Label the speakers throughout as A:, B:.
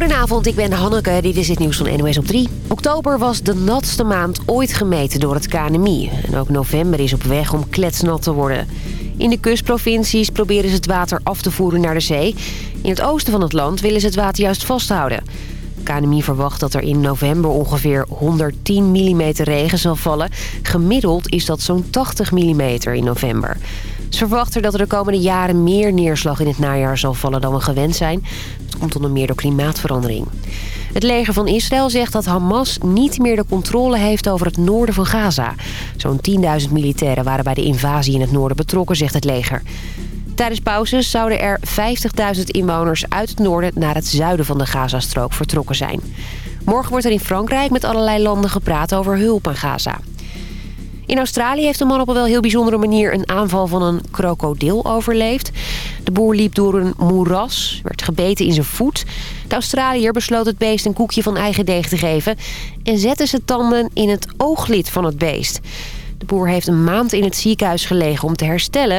A: Goedenavond, ik ben Hanneke. Dit is het nieuws van NOS op 3. Oktober was de natste maand ooit gemeten door het KNMI. En ook november is op weg om kletsnat te worden. In de kustprovincies proberen ze het water af te voeren naar de zee. In het oosten van het land willen ze het water juist vasthouden. KNMI verwacht dat er in november ongeveer 110 mm regen zal vallen. Gemiddeld is dat zo'n 80 mm in november. Ze verwachten dat er de komende jaren meer neerslag in het najaar zal vallen dan we gewend zijn. Het komt onder meer door klimaatverandering. Het leger van Israël zegt dat Hamas niet meer de controle heeft over het noorden van Gaza. Zo'n 10.000 militairen waren bij de invasie in het noorden betrokken, zegt het leger. Tijdens pauzes zouden er 50.000 inwoners uit het noorden naar het zuiden van de Gazastrook vertrokken zijn. Morgen wordt er in Frankrijk met allerlei landen gepraat over hulp aan Gaza. In Australië heeft een man op een wel heel bijzondere manier een aanval van een krokodil overleefd. De boer liep door een moeras, werd gebeten in zijn voet. De Australiër besloot het beest een koekje van eigen deeg te geven... en zette zijn tanden in het ooglid van het beest. De boer heeft een maand in het ziekenhuis gelegen om te herstellen.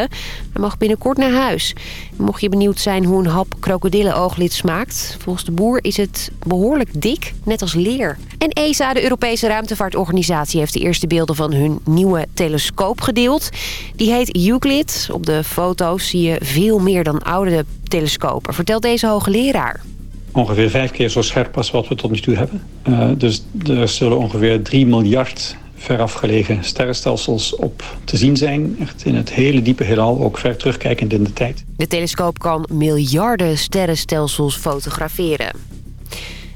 A: Hij mag binnenkort naar huis. Mocht je benieuwd zijn hoe een hap krokodillenooglid smaakt... volgens de boer is het behoorlijk dik, net als leer. En ESA, de Europese ruimtevaartorganisatie... heeft de eerste beelden van hun nieuwe telescoop gedeeld. Die heet Euclid. Op de foto's zie je veel meer dan oude telescopen... vertelt deze hoogleraar
B: ongeveer vijf keer zo scherp als wat we tot nu toe hebben. Uh, dus er zullen ongeveer 3 miljard verafgelegen sterrenstelsels op te zien zijn. Echt in het hele diepe heelal, ook ver terugkijkend in de tijd.
A: De telescoop kan miljarden sterrenstelsels fotograferen.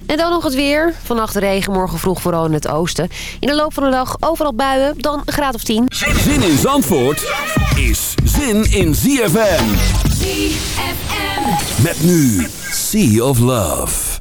A: En dan nog het weer. Vannacht regen, morgen vroeg vooral in het oosten. In de loop van de dag overal buien, dan een graad of 10.
C: Zin in Zandvoort is zin in ZFM.
D: ZFM.
C: Met nu Sea of Love.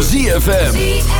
E: ZFM.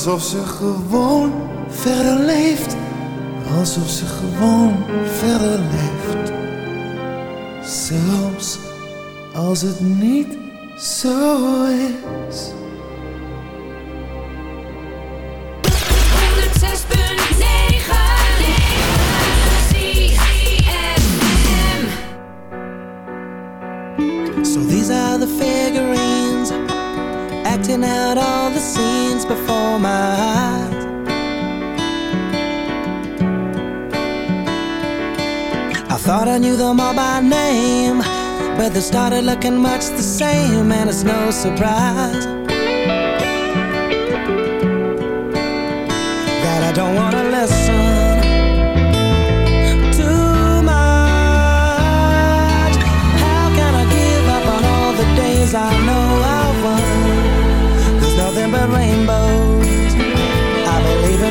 E: Alsof ze gewoon verder leeft. Alsof ze gewoon verder leeft. Zelfs als het
F: I thought I knew them all by name, but they started looking much the same, and it's no surprise that I don't wanna listen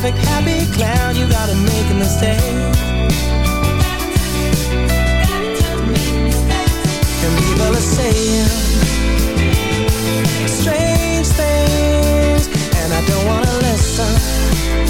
G: perfect happy clown, you
H: gotta make a mistake. And people are saying strange things, and I don't wanna listen.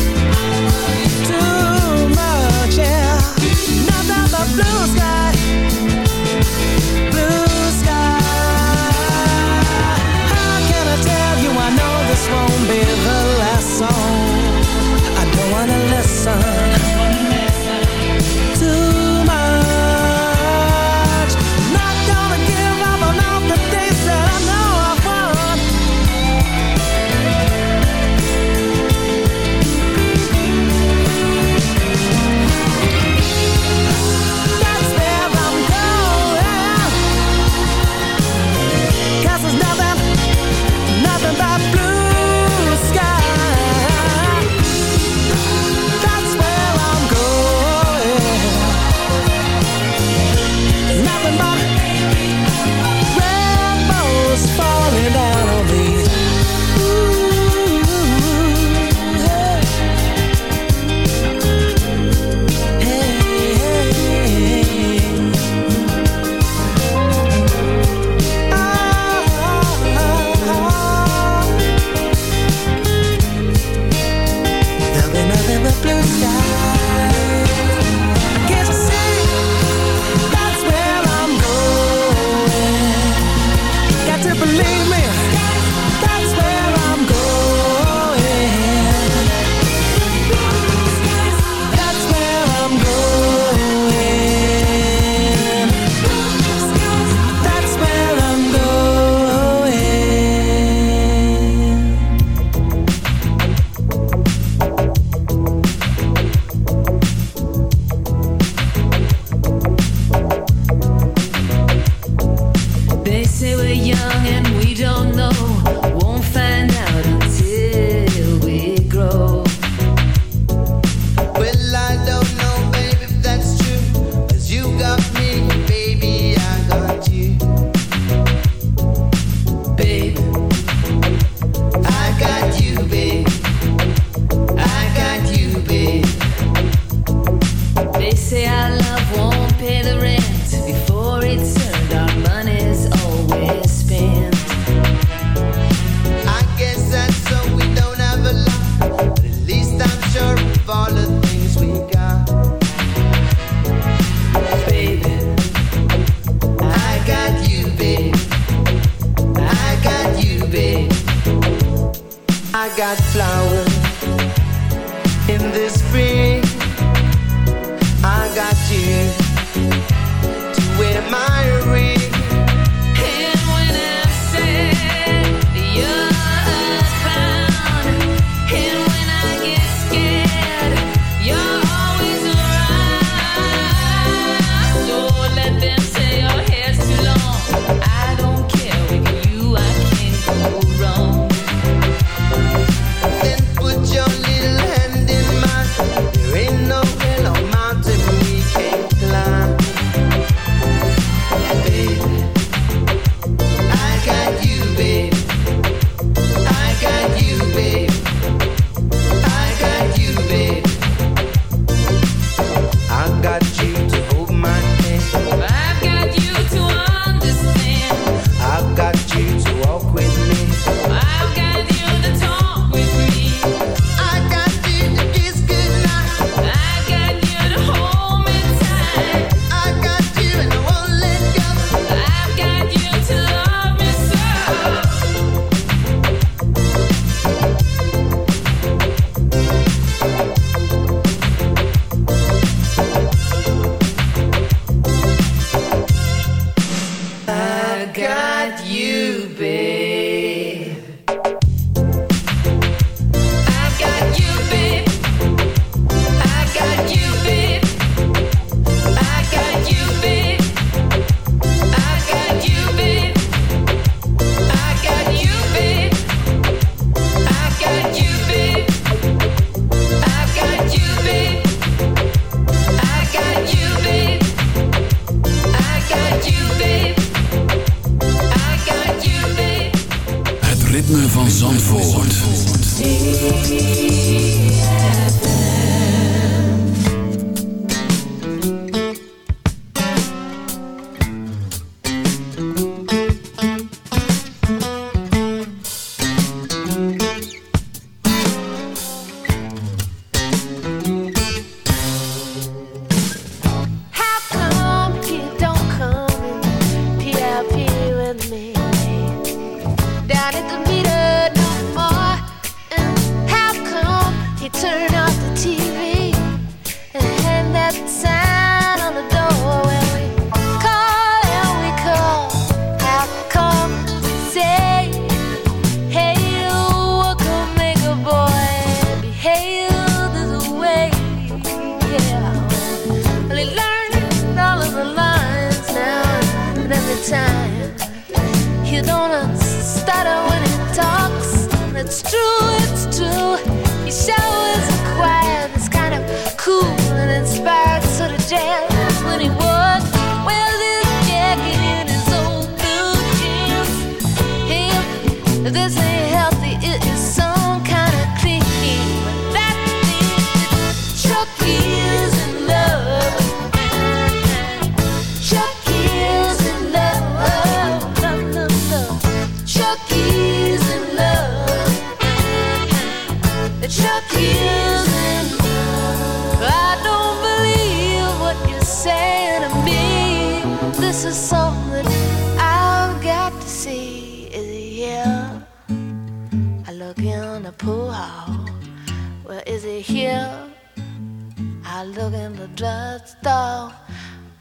H: I look in the drugstore.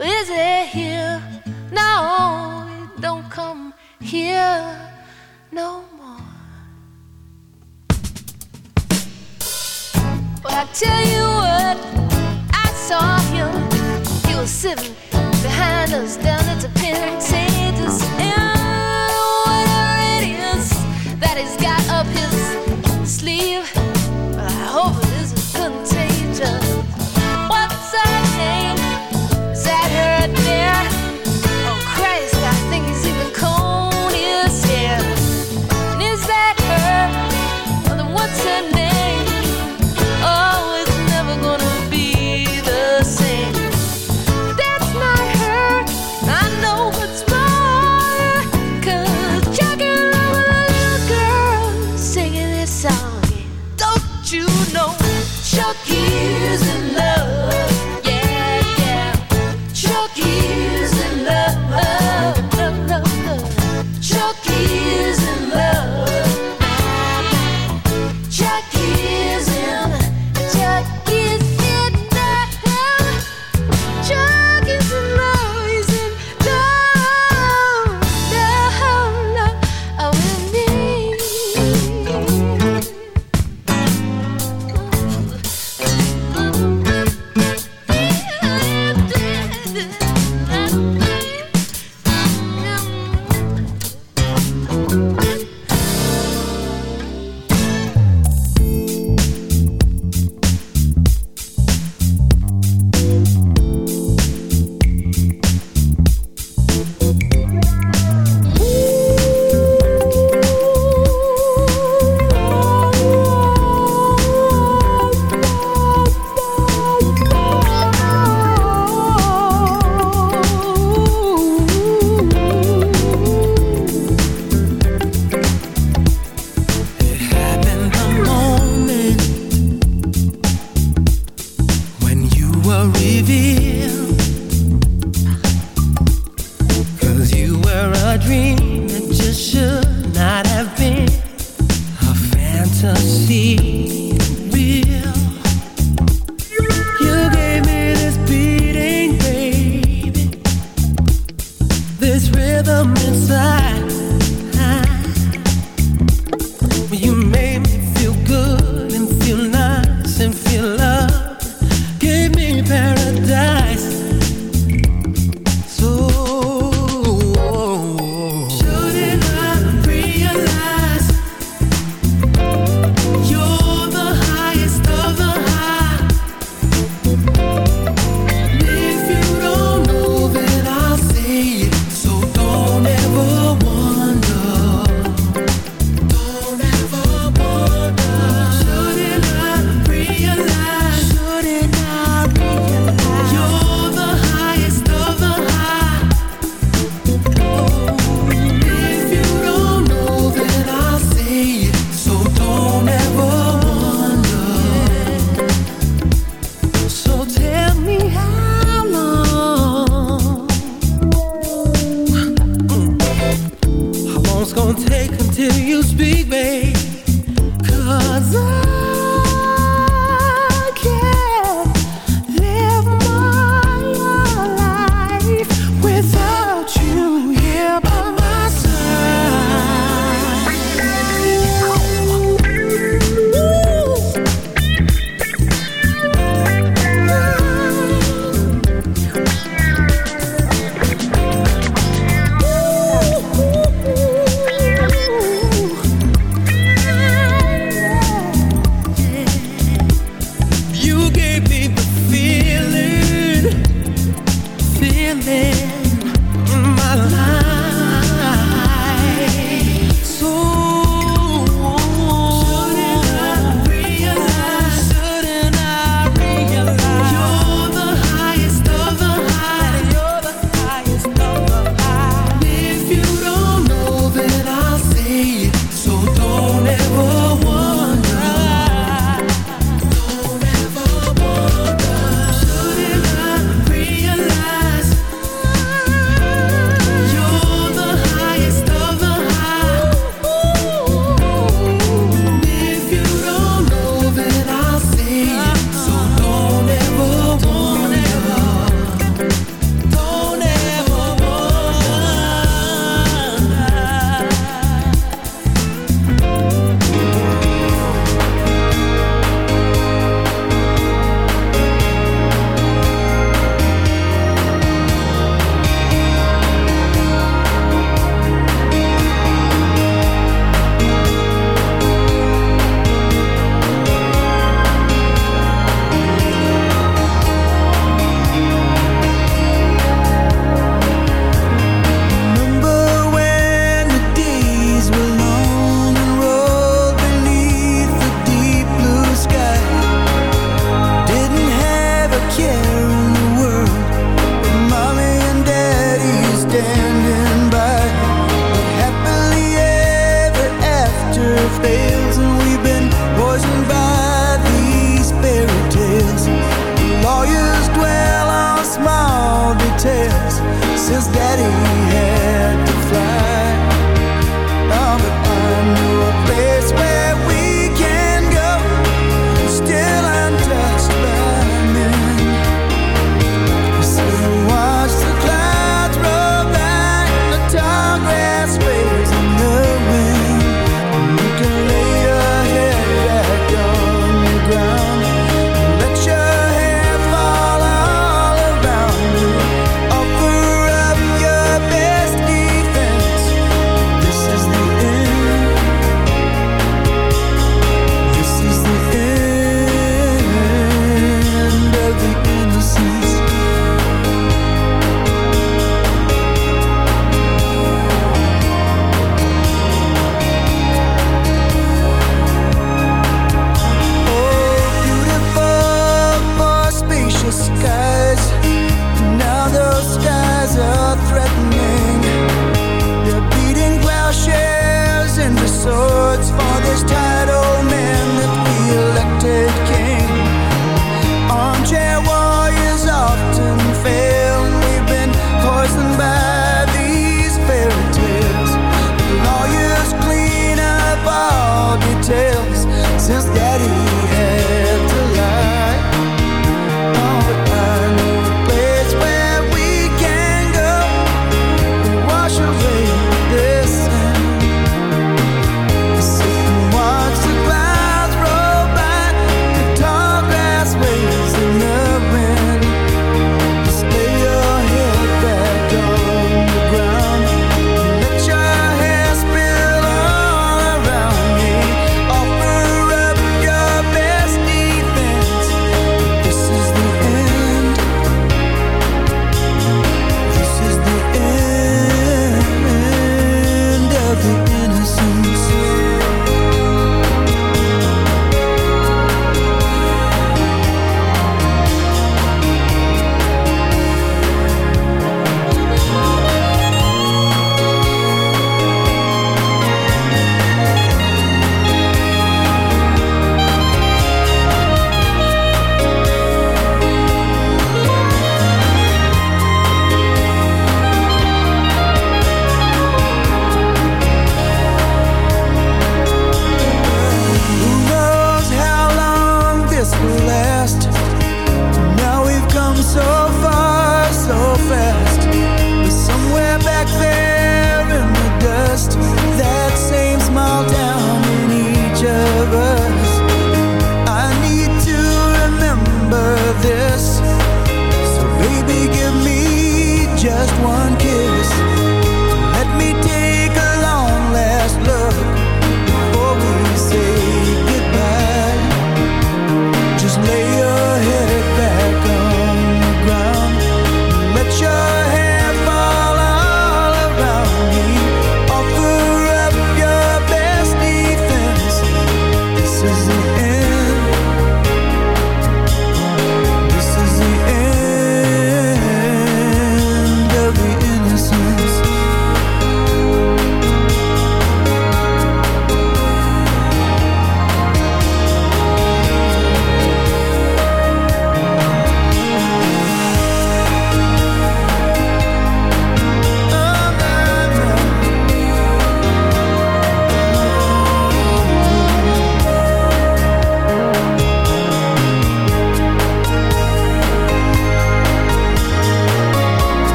H: Is it here? No, it don't come here no more. But I tell you what, I saw him. He was sitting behind us down at the Pentateuch, and whatever it is that he's got up his sleeve.
F: rhythm inside.